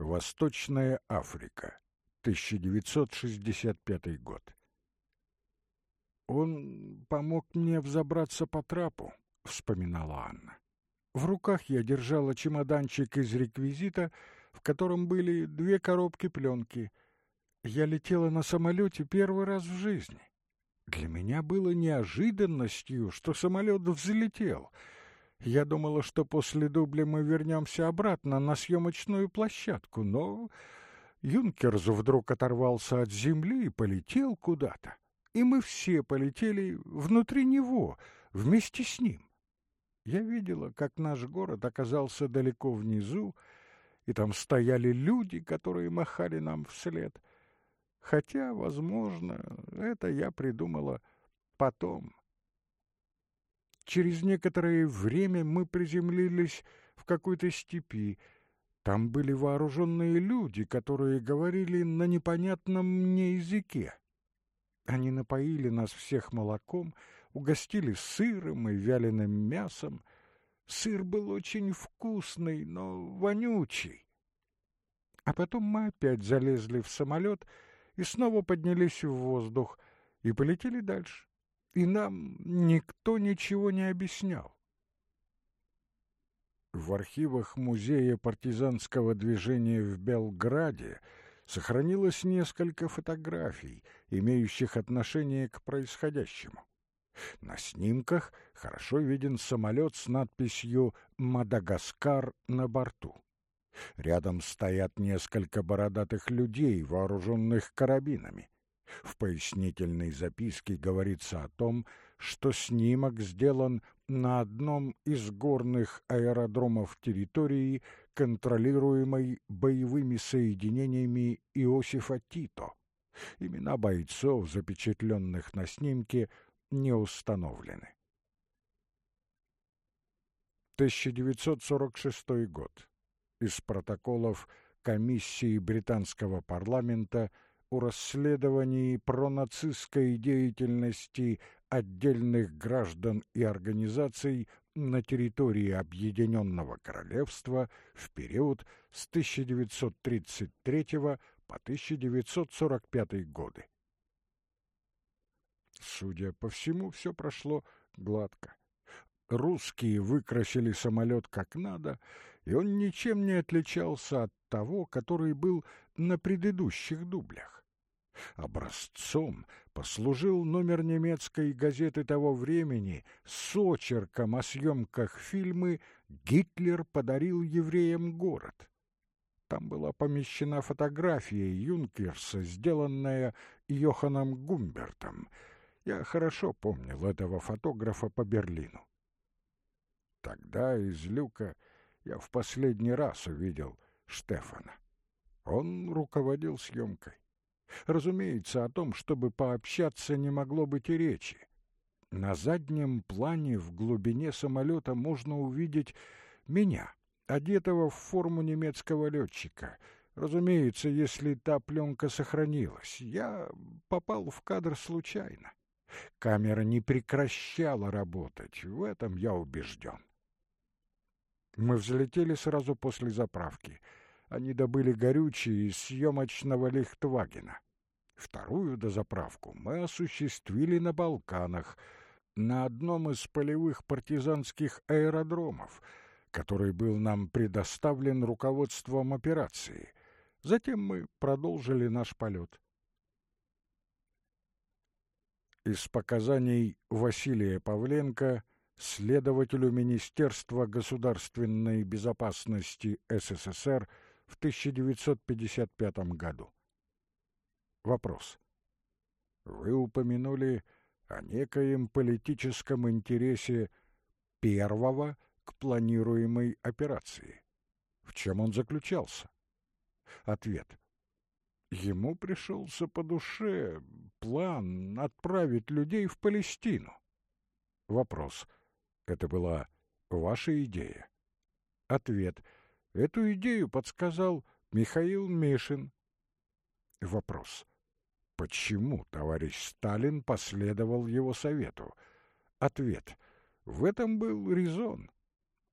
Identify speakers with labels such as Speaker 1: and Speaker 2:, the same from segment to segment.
Speaker 1: Восточная Африка. 1965 год. «Он помог мне взобраться по трапу», — вспоминала Анна. В руках я держала чемоданчик из реквизита, в котором были две коробки пленки. Я летела на самолете первый раз в жизни. Для меня было неожиданностью, что самолет взлетел. Я думала, что после дубля мы вернемся обратно на съемочную площадку, но Юнкерс вдруг оторвался от земли и полетел куда-то. И мы все полетели внутри него, вместе с ним. Я видела, как наш город оказался далеко внизу, и там стояли люди, которые махали нам вслед. Хотя, возможно, это я придумала потом. Через некоторое время мы приземлились в какой-то степи. Там были вооруженные люди, которые говорили на непонятном мне языке. Они напоили нас всех молоком, угостили сыром и вяленым мясом. Сыр был очень вкусный, но вонючий. А потом мы опять залезли в самолет и снова поднялись в воздух и полетели дальше. И нам никто ничего не объяснял. В архивах Музея партизанского движения в Белграде сохранилось несколько фотографий, имеющих отношение к происходящему. На снимках хорошо виден самолет с надписью «Мадагаскар» на борту. Рядом стоят несколько бородатых людей, вооруженных карабинами. В пояснительной записке говорится о том, что снимок сделан на одном из горных аэродромов территории, контролируемой боевыми соединениями Иосифа Тито. Имена бойцов, запечатленных на снимке, не установлены. 1946 год. Из протоколов комиссии британского парламента о расследовании пронацистской деятельности отдельных граждан и организаций на территории Объединенного Королевства в период с 1933 по 1945 годы. Судя по всему, все прошло гладко. Русские выкрасили самолет как надо, и он ничем не отличался от того, который был на предыдущих дублях. Образцом послужил номер немецкой газеты того времени с очерком о съемках фильмы «Гитлер подарил евреям город». Там была помещена фотография Юнкерса, сделанная Йоханом Гумбертом — я хорошо помнил этого фотографа по Берлину. Тогда из люка я в последний раз увидел Штефана. Он руководил съемкой. Разумеется, о том, чтобы пообщаться, не могло быть и речи. На заднем плане в глубине самолета можно увидеть меня, одетого в форму немецкого летчика. Разумеется, если та пленка сохранилась. Я попал в кадр случайно. Камера не прекращала работать, в этом я убежден. Мы взлетели сразу после заправки. Они добыли горючее из съемочного Лихтвагена. Вторую дозаправку мы осуществили на Балканах, на одном из полевых партизанских аэродромов, который был нам предоставлен руководством операции. Затем мы продолжили наш полет. Из показаний Василия Павленко следователю Министерства государственной безопасности СССР в 1955 году. Вопрос. Вы упомянули о некоем политическом интересе первого к планируемой операции. В чем он заключался? Ответ. Ему пришелся по душе план отправить людей в Палестину. Вопрос. Это была ваша идея? Ответ. Эту идею подсказал Михаил Мишин. Вопрос. Почему товарищ Сталин последовал его совету? Ответ. В этом был резон.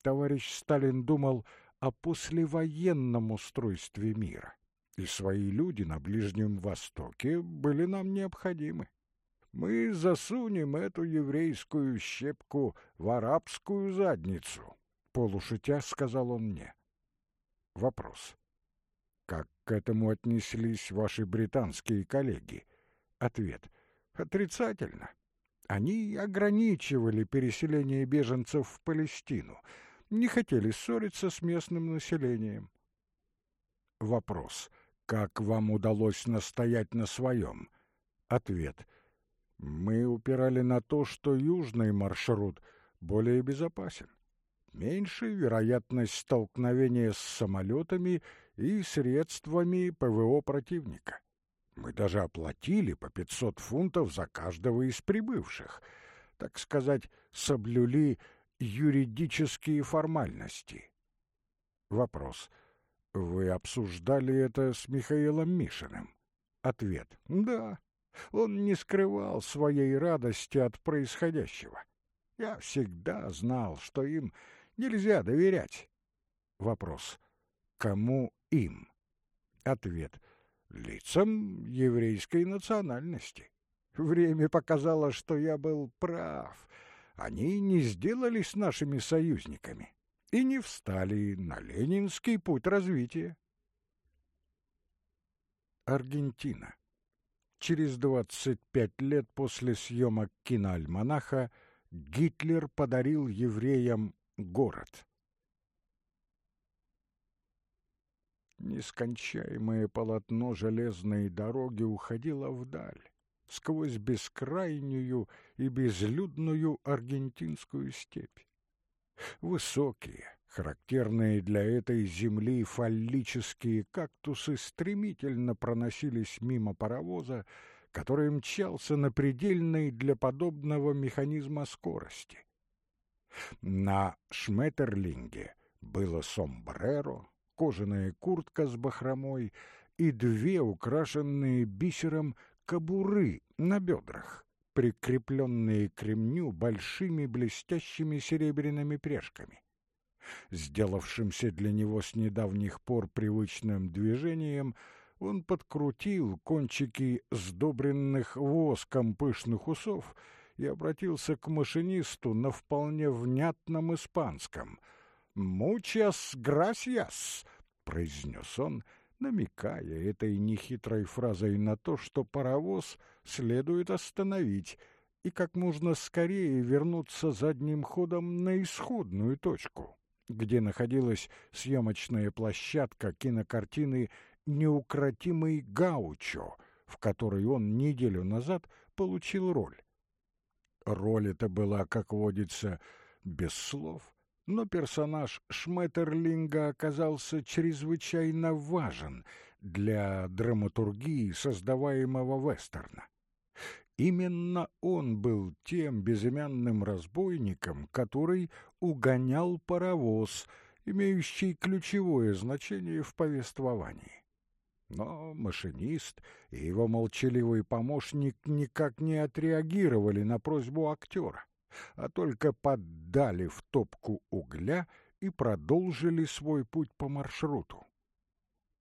Speaker 1: Товарищ Сталин думал о послевоенном устройстве мира, и свои люди на Ближнем Востоке были нам необходимы. Мы засунем эту еврейскую щепку в арабскую задницу, полушутя сказал он мне. Вопрос. Как к этому отнеслись ваши британские коллеги? Ответ. Отрицательно. Они ограничивали переселение беженцев в Палестину, не хотели ссориться с местным населением. Вопрос. Как вам удалось настоять на своем? Ответ. Мы упирали на то, что южный маршрут более безопасен. Меньше вероятность столкновения с самолетами и средствами ПВО противника. Мы даже оплатили по 500 фунтов за каждого из прибывших. Так сказать, соблюли юридические формальности. Вопрос. Вы обсуждали это с Михаилом Мишиным? Ответ. Да. Он не скрывал своей радости от происходящего. Я всегда знал, что им нельзя доверять. Вопрос. Кому им? Ответ лицам еврейской национальности. Время показало, что я был прав. Они не сделались нашими союзниками и не встали на ленинский путь развития. Аргентина. Через 25 лет после съемок киноальманаха Гитлер подарил евреям город. Нескончаемое полотно железной дороги уходило вдаль, сквозь бескрайнюю и безлюдную аргентинскую степь. Высокие, характерные для этой земли фаллические кактусы стремительно проносились мимо паровоза, который мчался на предельной для подобного механизма скорости. На Шметерлинге было сомбреро, кожаная куртка с бахромой и две украшенные бисером кобуры на бедрах, прикрепленные к ремню большими блестящими серебряными пряжками. Сделавшимся для него с недавних пор привычным движением, он подкрутил кончики сдобренных воском пышных усов и обратился к машинисту на вполне внятном испанском — «Мучас грасьяс», — произнес он, намекая этой нехитрой фразой на то, что паровоз следует остановить и как можно скорее вернуться задним ходом на исходную точку, где находилась съемочная площадка кинокартины «Неукротимый Гаучо», в которой он неделю назад получил роль. Роль эта была, как водится, без слов — но персонаж Шметерлинга оказался чрезвычайно важен для драматургии создаваемого вестерна. Именно он был тем безымянным разбойником, который угонял паровоз, имеющий ключевое значение в повествовании. Но машинист и его молчаливый помощник никак не отреагировали на просьбу актера а только поддали в топку угля и продолжили свой путь по маршруту.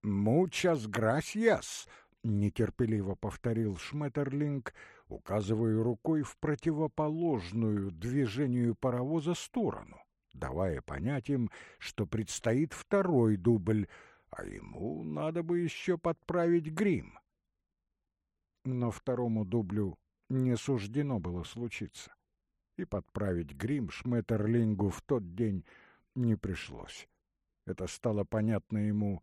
Speaker 1: «Мучас грасьяс!» — нетерпеливо повторил Шметерлинг, указывая рукой в противоположную движению паровоза сторону, давая понять им, что предстоит второй дубль, а ему надо бы еще подправить грим. Но второму дублю не суждено было случиться и подправить грим Шметерлингу в тот день не пришлось. Это стало понятно ему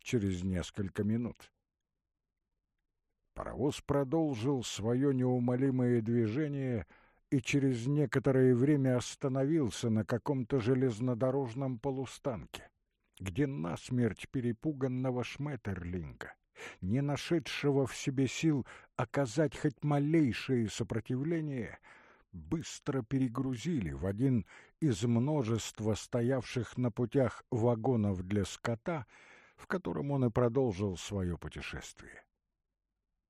Speaker 1: через несколько минут. Паровоз продолжил свое неумолимое движение и через некоторое время остановился на каком-то железнодорожном полустанке, где насмерть перепуганного Шметерлинга, не нашедшего в себе сил оказать хоть малейшее сопротивление, — быстро перегрузили в один из множества стоявших на путях вагонов для скота, в котором он и продолжил свое путешествие.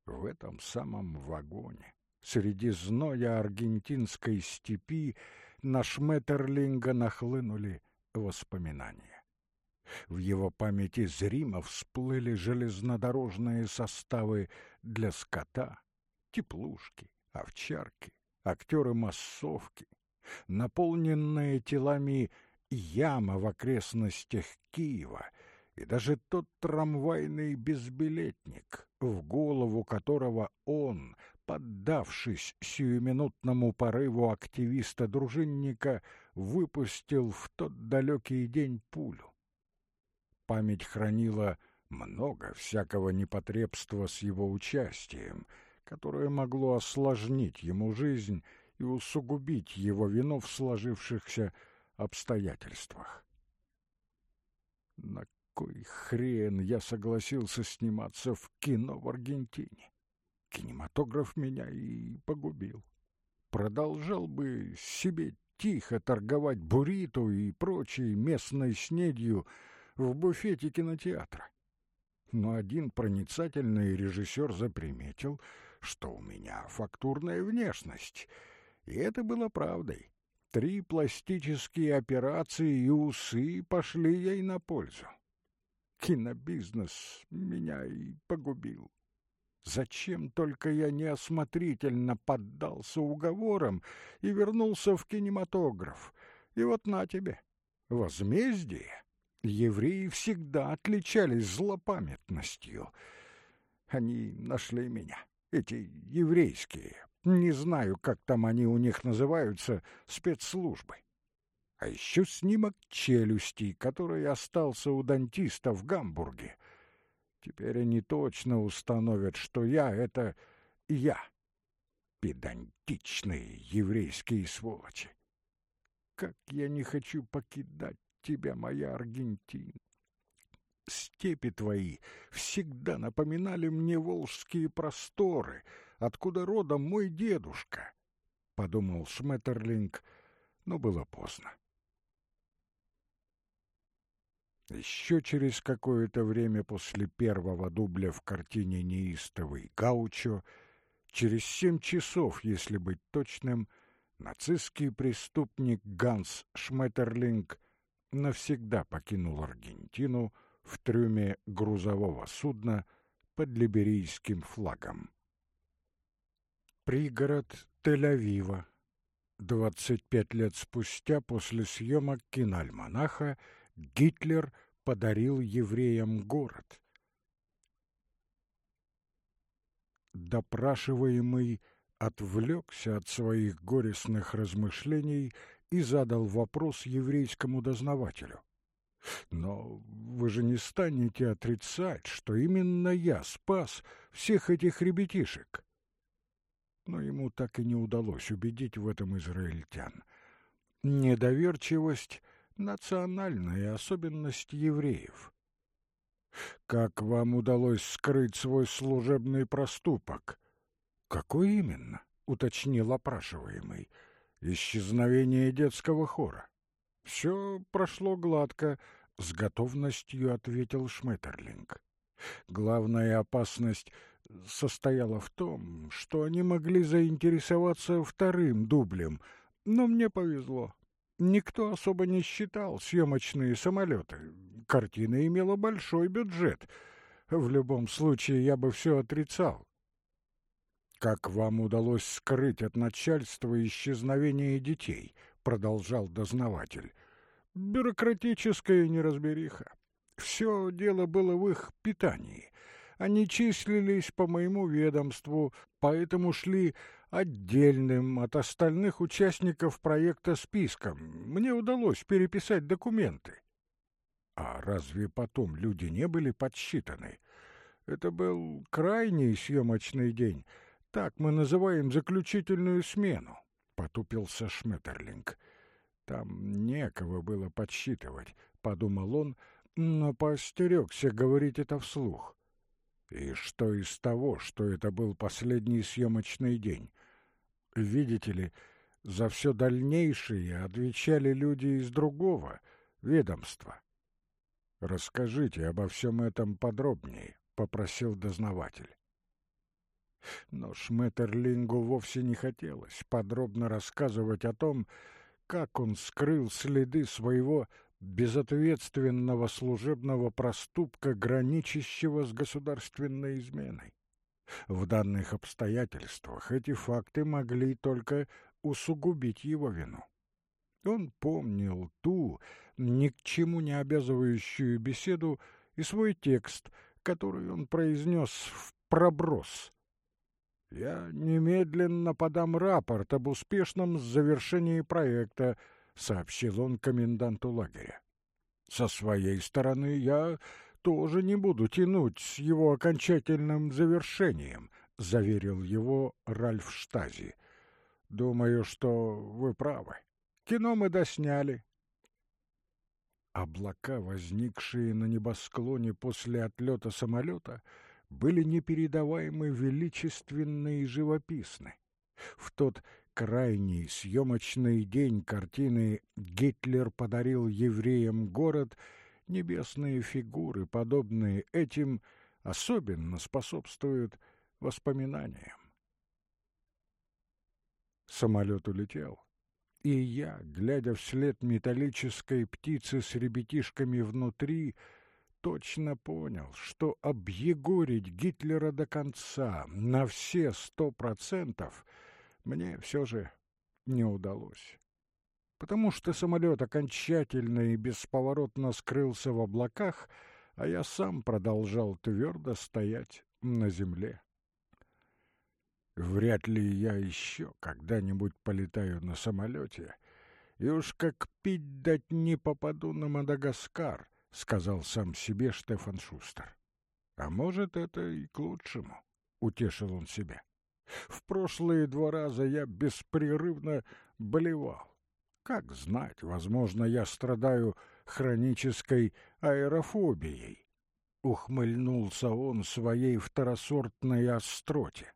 Speaker 1: В этом самом вагоне, среди зноя аргентинской степи, на Шметерлинга нахлынули воспоминания. В его памяти зримо всплыли железнодорожные составы для скота, теплушки, овчарки, актеры массовки, наполненные телами яма в окрестностях Киева и даже тот трамвайный безбилетник, в голову которого он, поддавшись сиюминутному порыву активиста-дружинника, выпустил в тот далекий день пулю. Память хранила много всякого непотребства с его участием, которое могло осложнить ему жизнь и усугубить его вину в сложившихся обстоятельствах. На кой хрен я согласился сниматься в кино в Аргентине? Кинематограф меня и погубил. Продолжал бы себе тихо торговать буррито и прочей местной снедью в буфете кинотеатра. Но один проницательный режиссер заприметил, что у меня фактурная внешность, и это было правдой. Три пластические операции и усы пошли ей на пользу. Кинобизнес меня и погубил. Зачем только я неосмотрительно поддался уговорам и вернулся в кинематограф? И вот на тебе, возмездие. Евреи всегда отличались злопамятностью. Они нашли меня, эти еврейские, не знаю, как там они у них называются, спецслужбы. А еще снимок челюсти, который остался у дантиста в Гамбурге. Теперь они точно установят, что я — это я. Педантичные еврейские сволочи. Как я не хочу покидать тебя, моя Аргентина. Степи твои всегда напоминали мне волжские просторы, откуда родом мой дедушка, — подумал Шметерлинг, но было поздно. Еще через какое-то время после первого дубля в картине «Неистовый Гаучо», через семь часов, если быть точным, нацистский преступник Ганс Шметерлинг навсегда покинул Аргентину в трюме грузового судна под либерийским флагом. Пригород Тель-Авива. 25 лет спустя после съемок киноальманаха Гитлер подарил евреям город. Допрашиваемый отвлекся от своих горестных размышлений и задал вопрос еврейскому дознавателю. «Но вы же не станете отрицать, что именно я спас всех этих ребятишек?» Но ему так и не удалось убедить в этом израильтян. Недоверчивость национальная особенность евреев. Как вам удалось скрыть свой служебный проступок? Какой именно? уточнил опрашиваемый. Исчезновение детского хора. Все прошло гладко, с готовностью ответил Шметерлинг. Главная опасность состояла в том, что они могли заинтересоваться вторым дублем, но мне повезло. Никто особо не считал съемочные самолеты. Картина имела большой бюджет. В любом случае, я бы все отрицал. «Как вам удалось скрыть от начальства исчезновение детей?» — продолжал дознаватель. «Бюрократическая неразбериха. Все дело было в их питании. Они числились по моему ведомству, поэтому шли отдельным от остальных участников проекта списком. Мне удалось переписать документы. А разве потом люди не были подсчитаны? Это был крайний съемочный день. Так мы называем заключительную смену, — потупился Шметерлинг. Там некого было подсчитывать, — подумал он, но поостерегся говорить это вслух. И что из того, что это был последний съемочный день? Видите ли, за все дальнейшее отвечали люди из другого ведомства. «Расскажите обо всем этом подробнее», — попросил дознаватель. Но Шметерлингу вовсе не хотелось подробно рассказывать о том, как он скрыл следы своего безответственного служебного проступка, граничащего с государственной изменой. В данных обстоятельствах эти факты могли только усугубить его вину. Он помнил ту, ни к чему не обязывающую беседу и свой текст, который он произнес в проброс. «Я немедленно подам рапорт об успешном завершении проекта», — сообщил он коменданту лагеря. «Со своей стороны я тоже не буду тянуть с его окончательным завершением», — заверил его Ральф Штази. «Думаю, что вы правы. Кино мы досняли, Облака, возникшие на небосклоне после отлета самолета, были непередаваемо величественны и живописны. В тот крайний съемочный день картины «Гитлер подарил евреям город» небесные фигуры, подобные этим, особенно способствуют воспоминаниям. Самолет улетел и я, глядя вслед металлической птицы с ребятишками внутри, точно понял, что объегорить Гитлера до конца, на все сто процентов, мне все же не удалось. Потому что самолет окончательно и бесповоротно скрылся в облаках, а я сам продолжал твердо стоять на земле. Вряд ли я еще когда-нибудь полетаю на самолете. И уж как пить дать не попаду на Мадагаскар, — сказал сам себе Штефан Шустер. А может, это и к лучшему, — утешил он себя. В прошлые два раза я беспрерывно болевал. Как знать, возможно, я страдаю хронической аэрофобией. Ухмыльнулся он своей второсортной остроте.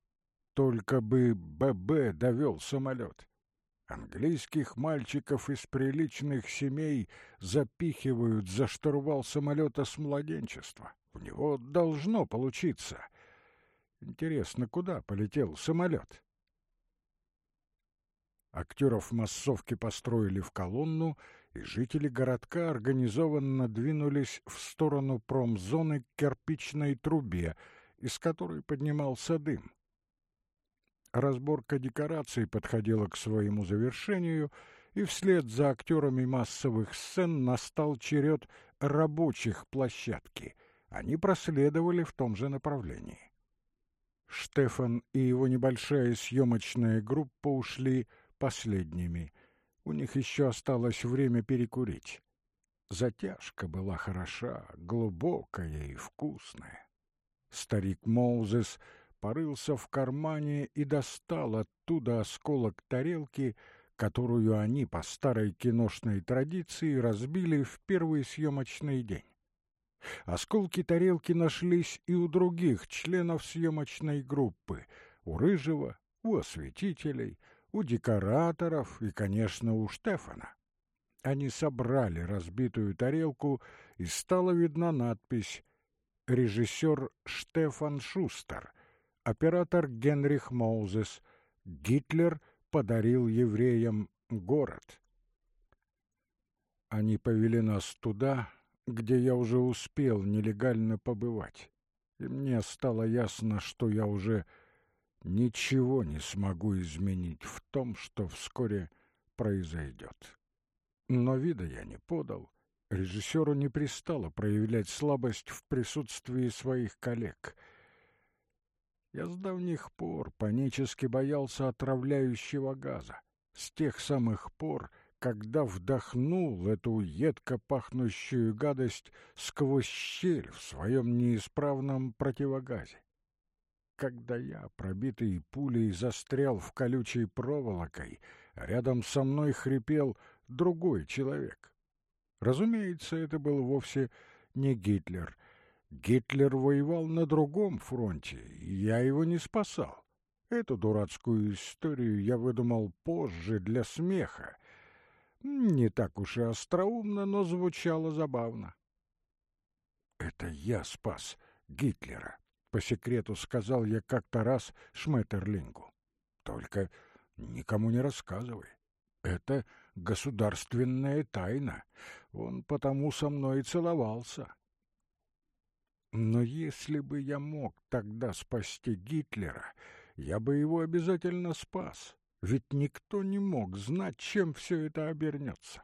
Speaker 1: Только бы ББ довел самолет. Английских мальчиков из приличных семей запихивают за штурвал самолета с младенчества. У него должно получиться. Интересно, куда полетел самолет? Актеров массовки построили в колонну, и жители городка организованно двинулись в сторону промзоны к кирпичной трубе, из которой поднимался дым. Разборка декораций подходила к своему завершению, и вслед за актерами массовых сцен настал черед рабочих площадки. Они проследовали в том же направлении. Штефан и его небольшая съемочная группа ушли последними. У них еще осталось время перекурить. Затяжка была хороша, глубокая и вкусная. Старик Моузес — порылся в кармане и достал оттуда осколок тарелки, которую они по старой киношной традиции разбили в первый съемочный день. Осколки тарелки нашлись и у других членов съемочной группы, у Рыжего, у осветителей, у декораторов и, конечно, у Штефана. Они собрали разбитую тарелку, и стала видна надпись «Режиссер Штефан Шустер», оператор Генрих Моузес. Гитлер подарил евреям город. Они повели нас туда, где я уже успел нелегально побывать. И мне стало ясно, что я уже ничего не смогу изменить в том, что вскоре произойдет. Но вида я не подал. Режиссеру не пристало проявлять слабость в присутствии своих коллег — я с давних пор панически боялся отравляющего газа. С тех самых пор, когда вдохнул эту едко пахнущую гадость сквозь щель в своем неисправном противогазе. Когда я, пробитый пулей, застрял в колючей проволокой, рядом со мной хрипел другой человек. Разумеется, это был вовсе не Гитлер — Гитлер воевал на другом фронте, и я его не спасал. Эту дурацкую историю я выдумал позже для смеха. Не так уж и остроумно, но звучало забавно. «Это я спас Гитлера», — по секрету сказал я как-то раз Шметерлингу. «Только никому не рассказывай. Это государственная тайна. Он потому со мной и целовался. Но если бы я мог тогда спасти Гитлера, я бы его обязательно спас, ведь никто не мог знать, чем все это обернется.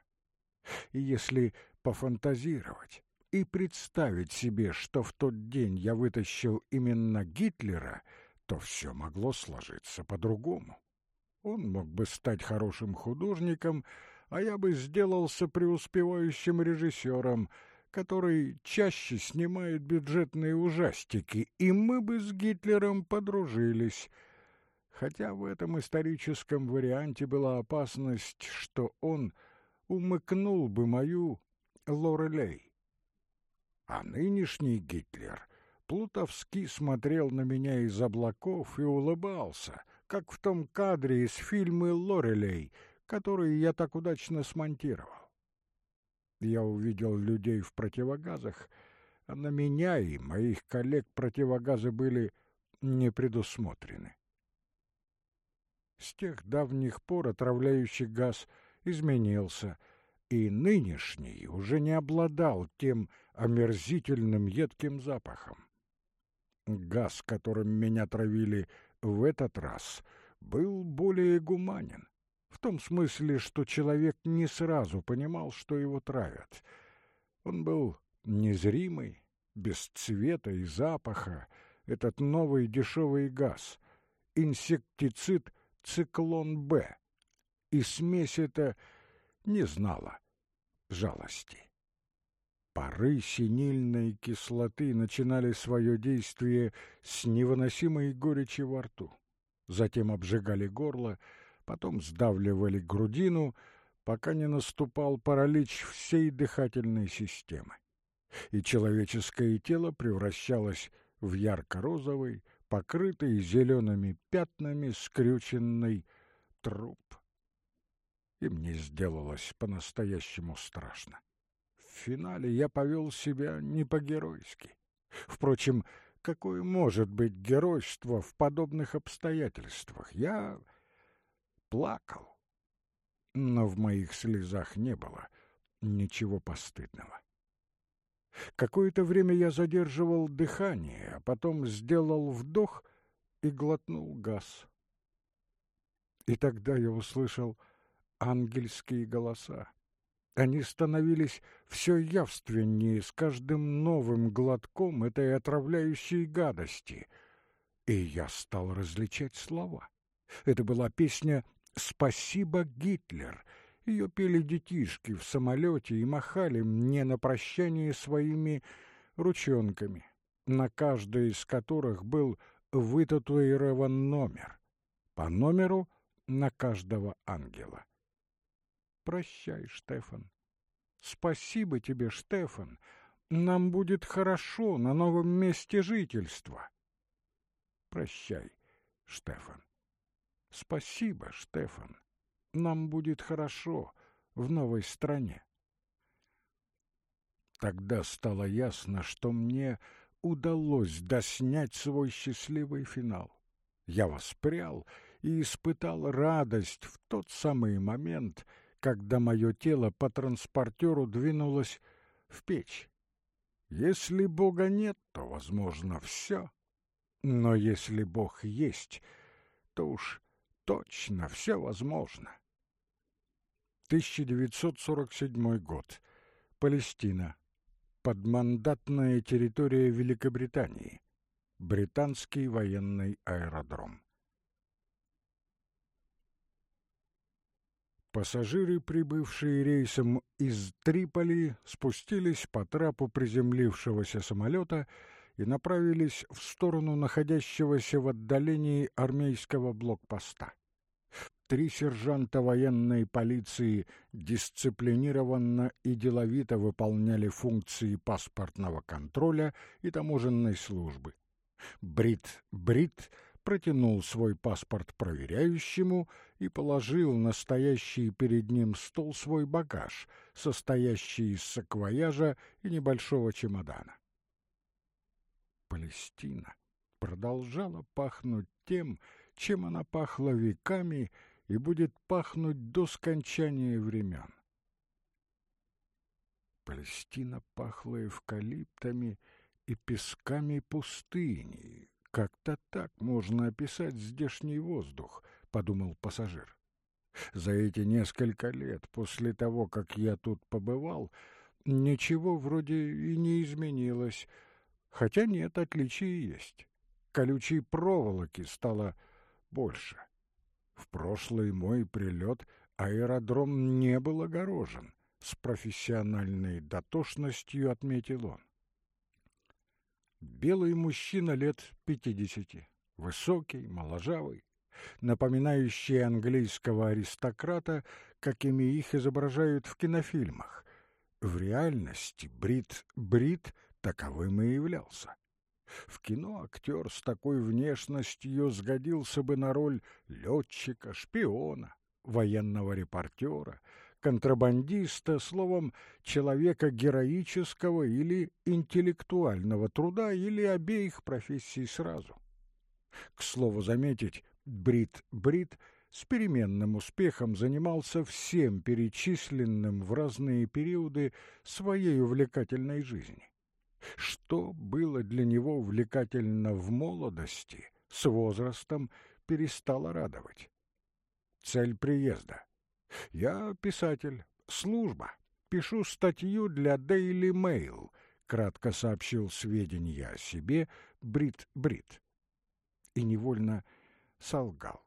Speaker 1: И если пофантазировать и представить себе, что в тот день я вытащил именно Гитлера, то все могло сложиться по-другому. Он мог бы стать хорошим художником, а я бы сделался преуспевающим режиссером, который чаще снимает бюджетные ужастики, и мы бы с Гитлером подружились. Хотя в этом историческом варианте была опасность, что он умыкнул бы мою Лорелей. А нынешний Гитлер плутовски смотрел на меня из облаков и улыбался, как в том кадре из фильма «Лорелей», который я так удачно смонтировал. Я увидел людей в противогазах, а на меня и моих коллег противогазы были не предусмотрены. С тех давних пор отравляющий газ изменился, и нынешний уже не обладал тем омерзительным едким запахом. Газ, которым меня травили в этот раз был более гуманен, том смысле, что человек не сразу понимал, что его травят. Он был незримый, без цвета и запаха, этот новый дешевый газ, инсектицид «Циклон-Б», и смесь эта не знала жалости. Пары синильной кислоты начинали свое действие с невыносимой горечи во рту. Затем обжигали горло, потом сдавливали грудину, пока не наступал паралич всей дыхательной системы. И человеческое тело превращалось в ярко-розовый, покрытый зелеными пятнами скрюченный труп. И мне сделалось по-настоящему страшно финале я повел себя не по-геройски. Впрочем, какое может быть геройство в подобных обстоятельствах? Я плакал, но в моих слезах не было ничего постыдного. Какое-то время я задерживал дыхание, а потом сделал вдох и глотнул газ. И тогда я услышал ангельские голоса. Они становились все явственнее с каждым новым глотком этой отравляющей гадости. И я стал различать слова. Это была песня «Спасибо, Гитлер». Ее пели детишки в самолете и махали мне на прощание своими ручонками, на каждой из которых был вытатуирован номер. По номеру на каждого ангела. Прощай, Штефан. Спасибо тебе, Штефан. Нам будет хорошо на новом месте жительства. Прощай, Штефан. Спасибо, Штефан. Нам будет хорошо в новой стране. Тогда стало ясно, что мне удалось доснять свой счастливый финал. Я воспрял и испытал радость в тот самый момент, когда мое тело по транспортеру двинулось в печь. Если Бога нет, то, возможно, все. Но если Бог есть, то уж точно все возможно. 1947 год. Палестина. Подмандатная территория Великобритании. Британский военный аэродром. Пассажиры, прибывшие рейсом из Триполи, спустились по трапу приземлившегося самолета и направились в сторону находящегося в отдалении армейского блокпоста. Три сержанта военной полиции дисциплинированно и деловито выполняли функции паспортного контроля и таможенной службы. Брит Брит протянул свой паспорт проверяющему и положил на стоящий перед ним стол свой багаж, состоящий из саквояжа и небольшого чемодана. Палестина продолжала пахнуть тем, чем она пахла веками и будет пахнуть до скончания времен. Палестина пахла эвкалиптами и песками пустыни. Как-то так можно описать здешний воздух, — подумал пассажир. За эти несколько лет после того, как я тут побывал, ничего вроде и не изменилось, хотя нет, отличий есть. Колючей проволоки стало больше. В прошлый мой прилет аэродром не был огорожен, с профессиональной дотошностью отметил он. Белый мужчина лет пятидесяти, высокий, моложавый, напоминающий английского аристократа, какими их изображают в кинофильмах. В реальности Брит Брит таковым и являлся. В кино актер с такой внешностью сгодился бы на роль летчика, шпиона, военного репортера, контрабандиста, словом, человека героического или интеллектуального труда или обеих профессий сразу. К слову заметить, Брит Брит с переменным успехом занимался всем перечисленным в разные периоды своей увлекательной жизни. Что было для него увлекательно в молодости, с возрастом перестало радовать. Цель приезда. Я писатель, служба. Пишу статью для Daily Mail, кратко сообщил сведения о себе Брит Брит. И невольно солгал,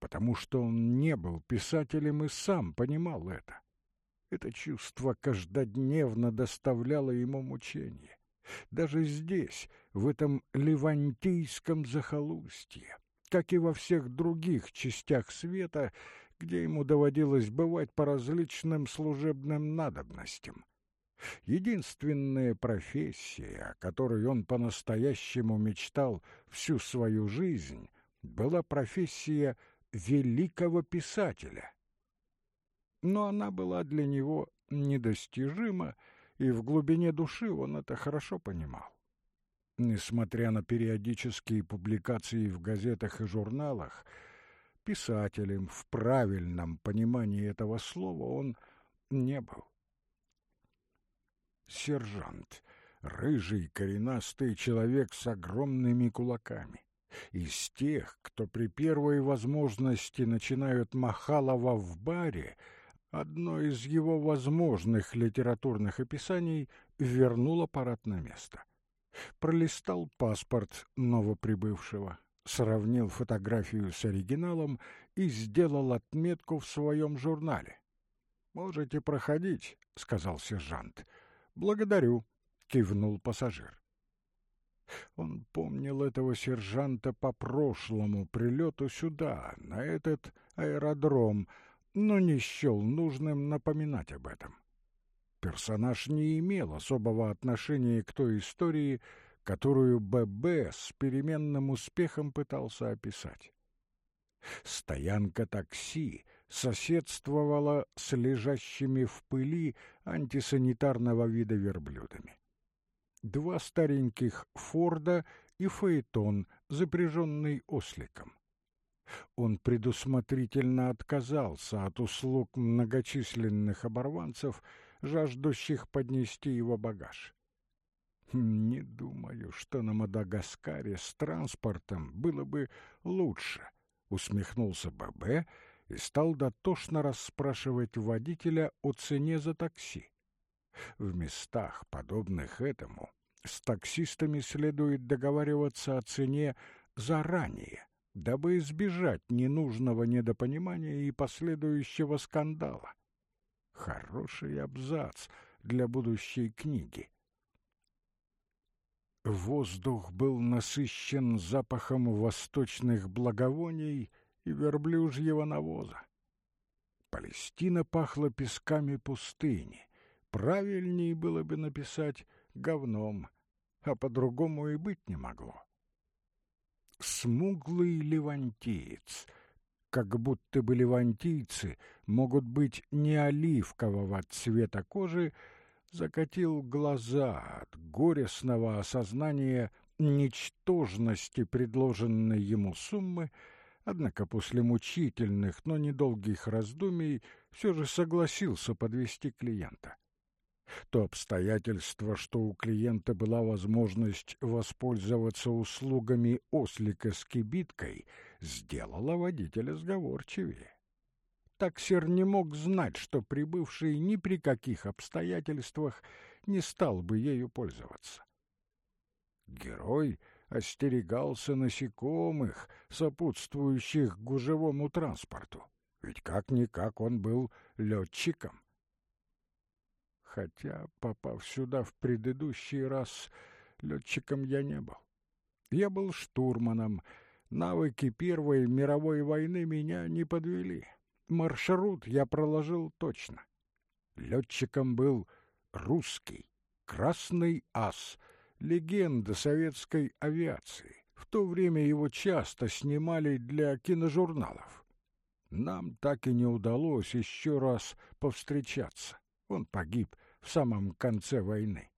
Speaker 1: потому что он не был писателем и сам понимал это. Это чувство каждодневно доставляло ему мучение. Даже здесь, в этом левантийском захолустье, как и во всех других частях света, где ему доводилось бывать по различным служебным надобностям. Единственная профессия, о которой он по-настоящему мечтал всю свою жизнь, была профессия великого писателя. Но она была для него недостижима, и в глубине души он это хорошо понимал. Несмотря на периодические публикации в газетах и журналах, писателем в правильном понимании этого слова он не был. Сержант, рыжий коренастый человек с огромными кулаками, из тех, кто при первой возможности начинают Махалова в баре, одно из его возможных литературных описаний вернул аппарат на место. Пролистал паспорт новоприбывшего, сравнил фотографию с оригиналом и сделал отметку в своем журнале. «Можете проходить», — сказал сержант. «Благодарю», — кивнул пассажир. Он помнил этого сержанта по прошлому прилету сюда, на этот аэродром, но не счел нужным напоминать об этом. Персонаж не имел особого отношения к той истории, которую ББ с переменным успехом пытался описать. Стоянка такси соседствовала с лежащими в пыли антисанитарного вида верблюдами. Два стареньких «Форда» и фаэтон, запряженный осликом. Он предусмотрительно отказался от услуг многочисленных оборванцев, жаждущих поднести его багаж. Не думаю, что на Мадагаскаре с транспортом было бы лучше, усмехнулся ББ и стал дотошно расспрашивать водителя о цене за такси. В местах, подобных этому, с таксистами следует договариваться о цене заранее, дабы избежать ненужного недопонимания и последующего скандала. Хороший абзац для будущей книги. Воздух был насыщен запахом восточных благовоний и верблюжьего навоза. Палестина пахла песками пустыни. Правильнее было бы написать говном, а по-другому и быть не могло. Смуглый левантиец, как будто бы левантийцы могут быть не оливкового цвета кожи, закатил глаза от горестного осознания ничтожности предложенной ему суммы, однако после мучительных, но недолгих раздумий все же согласился подвести клиента. То обстоятельство, что у клиента была возможность воспользоваться услугами ослика с кибиткой, сделало водителя сговорчивее. Таксер не мог знать, что прибывший ни при каких обстоятельствах не стал бы ею пользоваться. Герой остерегался насекомых, сопутствующих гужевому транспорту, ведь как-никак он был летчиком. Хотя, попав сюда в предыдущий раз, летчиком я не был. Я был штурманом, навыки Первой мировой войны меня не подвели. Маршрут я проложил точно. Летчиком был русский, красный ас, легенда советской авиации. В то время его часто снимали для киножурналов. Нам так и не удалось еще раз повстречаться. Он погиб в самом конце войны.